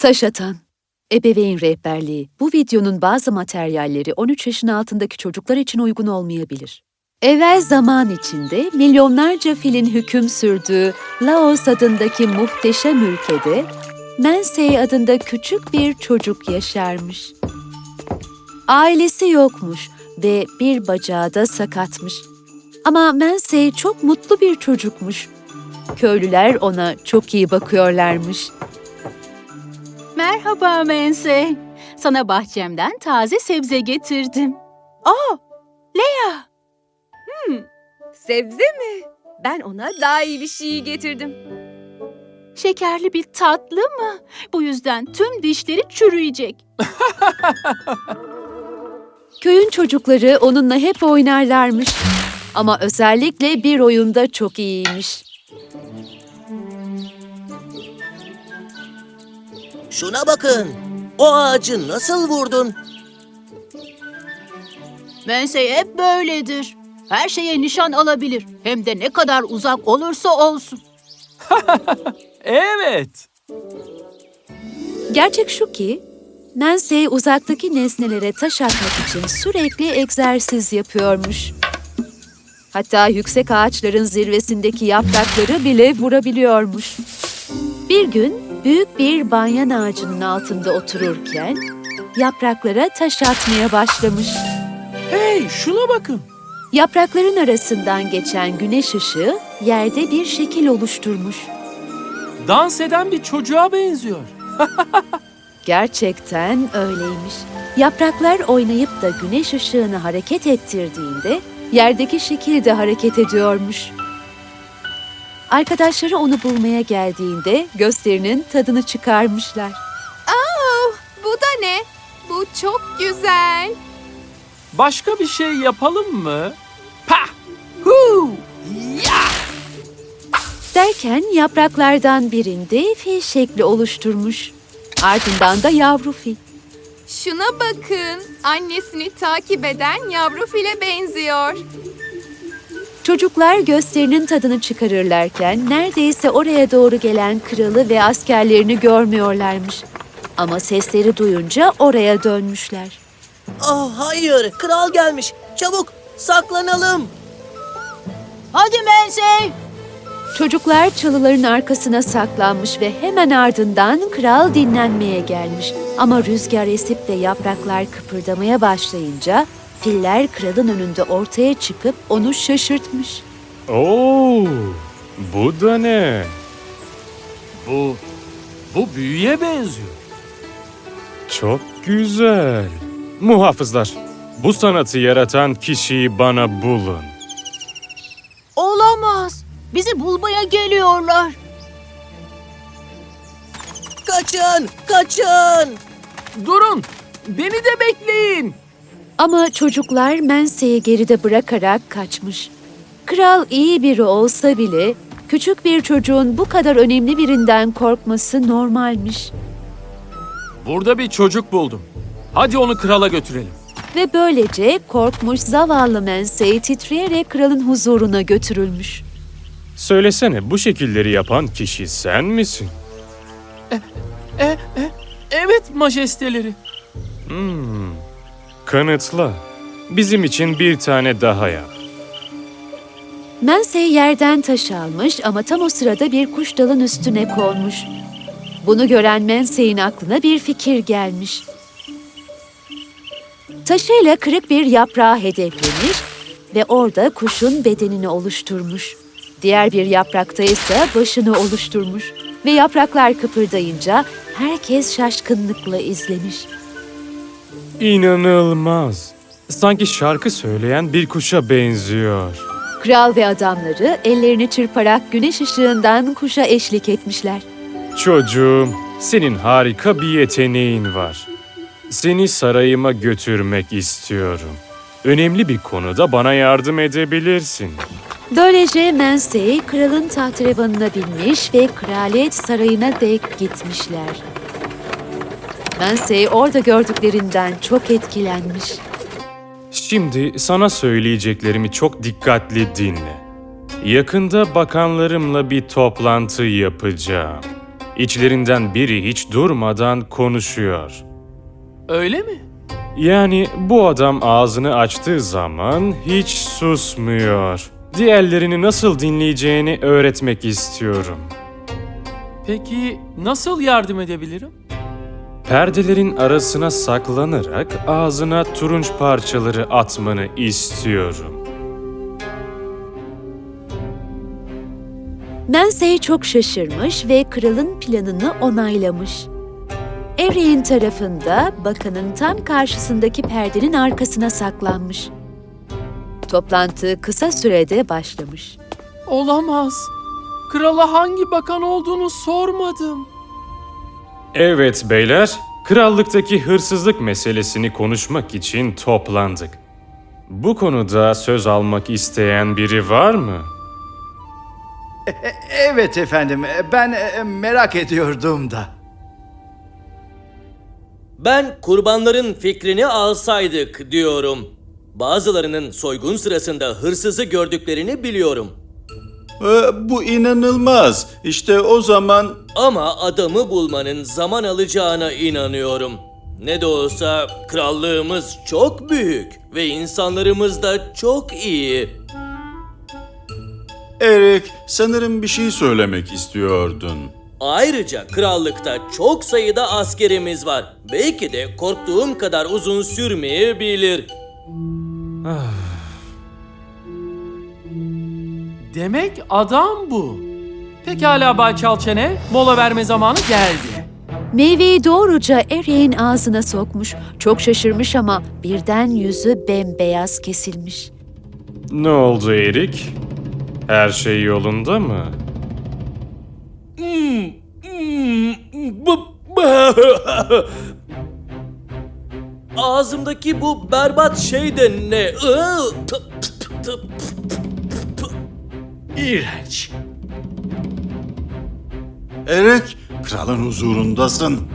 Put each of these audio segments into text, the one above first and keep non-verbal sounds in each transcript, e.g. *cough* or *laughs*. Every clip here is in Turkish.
Taş atan. Ebeveyn rehberliği. Bu videonun bazı materyalleri 13 yaşın altındaki çocuklar için uygun olmayabilir. Evvel zaman içinde milyonlarca filin hüküm sürdüğü Laos adındaki muhteşem ülkede Mensei adında küçük bir çocuk yaşarmış. Ailesi yokmuş ve bir bacağı da sakatmış. Ama Mensei çok mutlu bir çocukmuş. Köylüler ona çok iyi bakıyorlarmış. Merhaba Mense. Sana bahçemden taze sebze getirdim. Aa, Lea. Sebze mi? Ben ona daha iyi bir şey getirdim. Şekerli bir tatlı mı? Bu yüzden tüm dişleri çürüyecek. *laughs* Köyün çocukları onunla hep oynarlarmış. Ama özellikle bir oyunda çok iyiymiş. Şuna bakın. O ağacı nasıl vurdun? Mense hep böyledir. Her şeye nişan alabilir. Hem de ne kadar uzak olursa olsun. *laughs* Evet. Gerçek şu ki, Nancy uzaktaki nesnelere taş atmak için sürekli egzersiz yapıyormuş. Hatta yüksek ağaçların zirvesindeki yaprakları bile vurabiliyormuş. Bir gün büyük bir banyan ağacının altında otururken yapraklara taş atmaya başlamış. Hey şuna bakın. Yaprakların arasından geçen güneş ışığı yerde bir şekil oluşturmuş. Dans eden bir çocuğa benziyor. *laughs* Gerçekten öyleymiş. Yapraklar oynayıp da güneş ışığını hareket ettirdiğinde yerdeki şekil de hareket ediyormuş. Arkadaşları onu bulmaya geldiğinde gösterinin tadını çıkarmışlar. Bu da ne? Bu çok güzel. Başka bir şey yapalım mı? Pah! Huu! Ya! Derken yapraklardan birinde fil şekli oluşturmuş. Ardından da yavru fil. Şuna bakın. Annesini takip eden yavru file benziyor. Çocuklar gösterinin tadını çıkarırlarken neredeyse oraya doğru gelen kralı ve askerlerini görmüyorlarmış. Ama sesleri duyunca oraya dönmüşler. Ah hayır, kral gelmiş. Çabuk saklanalım. Hadi Mense. Çocuklar çalıların arkasına saklanmış ve hemen ardından kral dinlenmeye gelmiş. Ama rüzgar esip de yapraklar kıpırdamaya başlayınca filler kralın önünde ortaya çıkıp onu şaşırtmış. Oo, bu da ne? Bu, bu büyüye benziyor. Çok güzel. Muhafızlar, bu sanatı yaratan kişiyi bana bulun. Olamaz. Bizi bulmaya geliyorlar. Kaçın, kaçın. Durun, beni de bekleyin. Ama çocuklar Mense'yi geride bırakarak kaçmış. Kral iyi biri olsa bile küçük bir çocuğun bu kadar önemli birinden korkması normalmiş. Burada bir çocuk buldum. Hadi onu krala götürelim. Ve böylece korkmuş zavallı Mense titreyerek kralın huzuruna götürülmüş. Söylesene, bu şekilleri yapan kişi sen misin? E, e, evet majesteleri. Hmm, kanıtla. Bizim için bir tane daha yap. Mense yerden taş almış ama tam o sırada bir kuş dalın üstüne konmuş. Bunu gören Mense'in aklına bir fikir gelmiş. Taşıyla kırık bir yaprağı hedeflemiş ve orada kuşun bedenini oluşturmuş. Diğer bir yaprakta ise başını oluşturmuş ve yapraklar kıpırdayınca herkes şaşkınlıkla izlemiş. İnanılmaz. Sanki şarkı söyleyen bir kuşa benziyor. Kral ve adamları ellerini çırparak güneş ışığından kuşa eşlik etmişler. Çocuğum, senin harika bir yeteneğin var. Seni sarayıma götürmek istiyorum. Önemli bir konuda bana yardım edebilirsin. Böylece Mensei kralın tahterevanına binmiş ve kraliyet sarayına dek gitmişler. Mensei orada gördüklerinden çok etkilenmiş. Şimdi sana söyleyeceklerimi çok dikkatli dinle. Yakında bakanlarımla bir toplantı yapacağım. İçlerinden biri hiç durmadan konuşuyor. Öyle mi? Yani bu adam ağzını açtığı zaman hiç susmuyor. Diğerlerini nasıl dinleyeceğini öğretmek istiyorum. Peki nasıl yardım edebilirim? Perdelerin arasına saklanarak ağzına turunç parçaları atmanı istiyorum. Mensey çok şaşırmış ve kralın planını onaylamış. Erik'in tarafında bakanın tam karşısındaki perdenin arkasına saklanmış. Toplantı kısa sürede başlamış. Olamaz. Krala hangi bakan olduğunu sormadım. Evet beyler, krallıktaki hırsızlık meselesini konuşmak için toplandık. Bu konuda söz almak isteyen biri var mı? Evet efendim, ben e, merak ediyordum da. Ben kurbanların fikrini alsaydık diyorum. Bazılarının soygun sırasında hırsızı gördüklerini biliyorum. Ee, bu inanılmaz. İşte o zaman Ama adamı bulmanın zaman alacağına inanıyorum. Ne de olsa krallığımız çok büyük ve insanlarımız da çok iyi. Erik sanırım bir şey söylemek istiyordun. Ayrıca krallıkta çok sayıda askerimiz var. Belki de korktuğum kadar uzun sürmeyebilir. Demek adam bu. Pekala Bay Çalçene, mola verme zamanı geldi. Meyveyi doğruca Erik'in ağzına sokmuş. Çok şaşırmış ama birden yüzü bembeyaz kesilmiş. Ne oldu Erik? Her şey yolunda mı? Ağzımdaki bu berbat şey de ne? İğrenç. Erik, kralın huzurundasın. *laughs*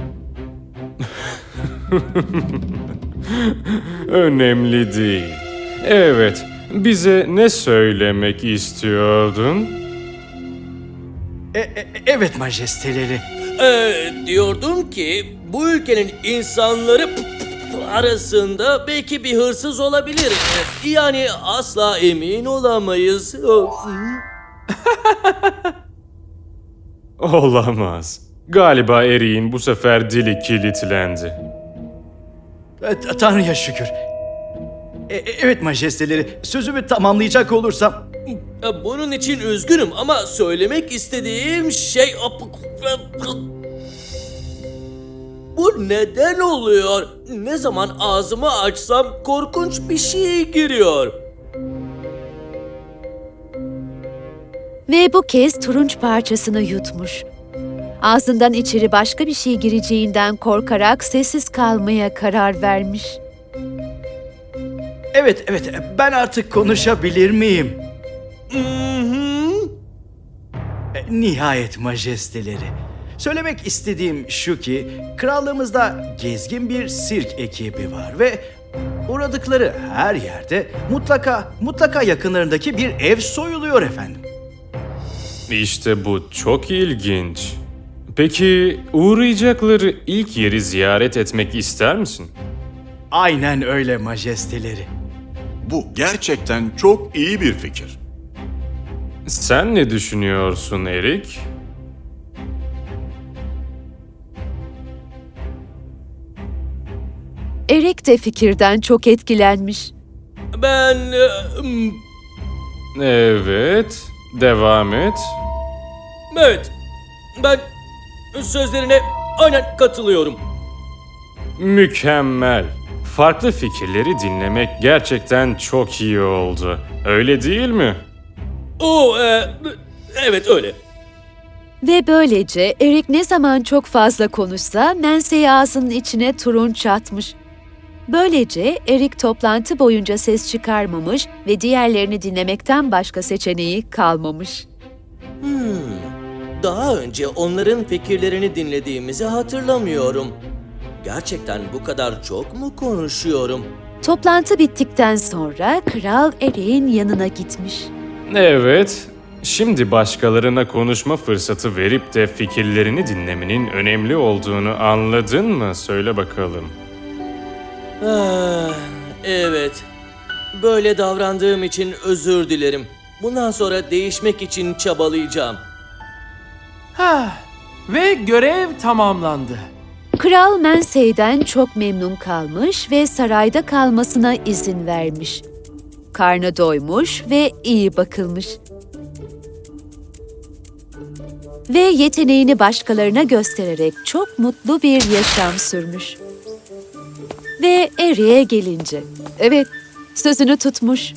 Önemli değil. Evet, bize ne söylemek istiyordun? E, e, evet majesteleri. Ee, diyordum ki bu ülkenin insanları arasında belki bir hırsız olabilir. Yani asla emin olamayız. *laughs* Olamaz. Galiba Erik'in bu sefer dili kilitlendi. E, Tanrı'ya şükür. E, e, evet majesteleri, sözümü tamamlayacak olursam... Bunun için üzgünüm ama söylemek istediğim şey... Bu neden oluyor? Ne zaman ağzımı açsam korkunç bir şey giriyor. Ve bu kez turunç parçasını yutmuş. Ağzından içeri başka bir şey gireceğinden korkarak sessiz kalmaya karar vermiş. Evet, evet, ben artık konuşabilir miyim? E, Nihayet majesteleri. Söylemek istediğim şu ki, krallığımızda gezgin bir sirk ekibi var ve uğradıkları her yerde mutlaka mutlaka yakınlarındaki bir ev soyuluyor efendim. İşte bu çok ilginç. Peki uğrayacakları ilk yeri ziyaret etmek ister misin? Aynen öyle majesteleri. Bu gerçekten çok iyi bir fikir. Sen ne düşünüyorsun Erik? Erik de fikirden çok etkilenmiş. Ben... mm, Evet, devam et. Evet. Ben sözlerine aynen katılıyorum. Mükemmel. Farklı fikirleri dinlemek gerçekten çok iyi oldu. Öyle değil mi? Oo, e, evet öyle. Ve böylece Erik ne zaman çok fazla konuşsa Mensey ağzının içine turunç atmış. Böylece Erik toplantı boyunca ses çıkarmamış ve diğerlerini dinlemekten başka seçeneği kalmamış. Daha önce onların fikirlerini dinlediğimizi hatırlamıyorum. Gerçekten bu kadar çok mu konuşuyorum? Toplantı bittikten sonra kral Erik'in yanına gitmiş. Evet. Şimdi başkalarına konuşma fırsatı verip de fikirlerini dinlemenin önemli olduğunu anladın mı? Söyle bakalım. Ah, evet. Böyle davrandığım için özür dilerim. Bundan sonra değişmek için çabalayacağım. Hah, ve görev tamamlandı. Kral Mensey'den çok memnun kalmış ve sarayda kalmasına izin vermiş. Karnı doymuş ve iyi bakılmış. Ve yeteneğini başkalarına göstererek çok mutlu bir yaşam sürmüş. Eri'ye gelince, evet sözünü tutmuş.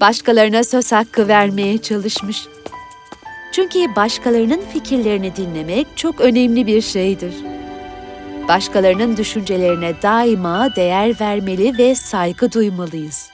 Başkalarına söz hakkı vermeye çalışmış. Çünkü başkalarının fikirlerini dinlemek çok önemli bir şeydir. Başkalarının düşüncelerine daima değer vermeli ve saygı duymalıyız.